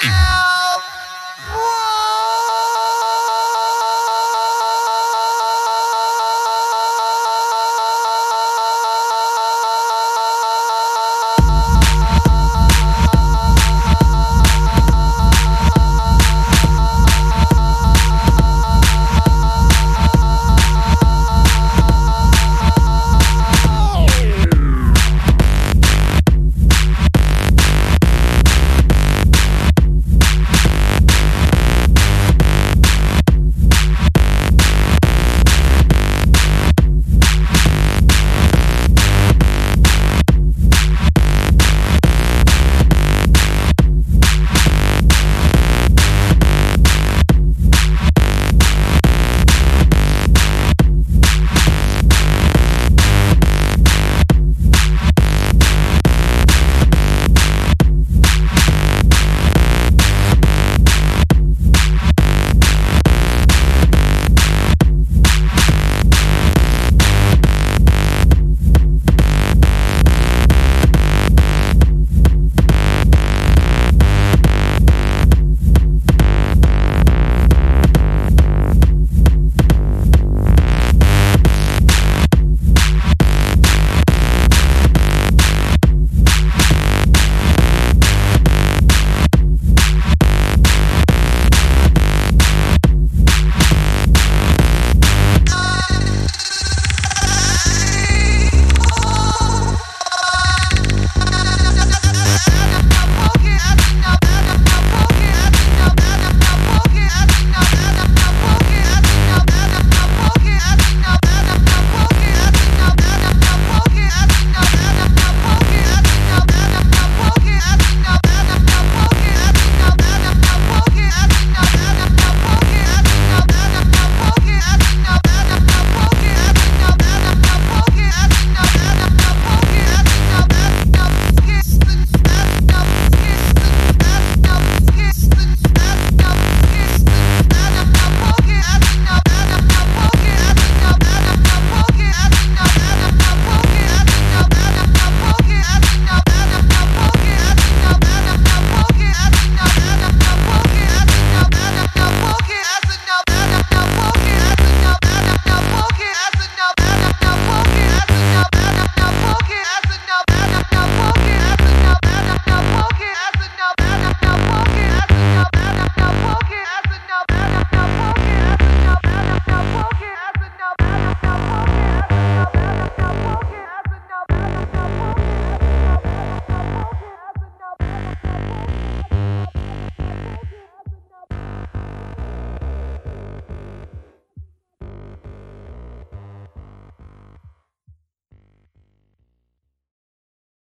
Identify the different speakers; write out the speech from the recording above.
Speaker 1: Yeah.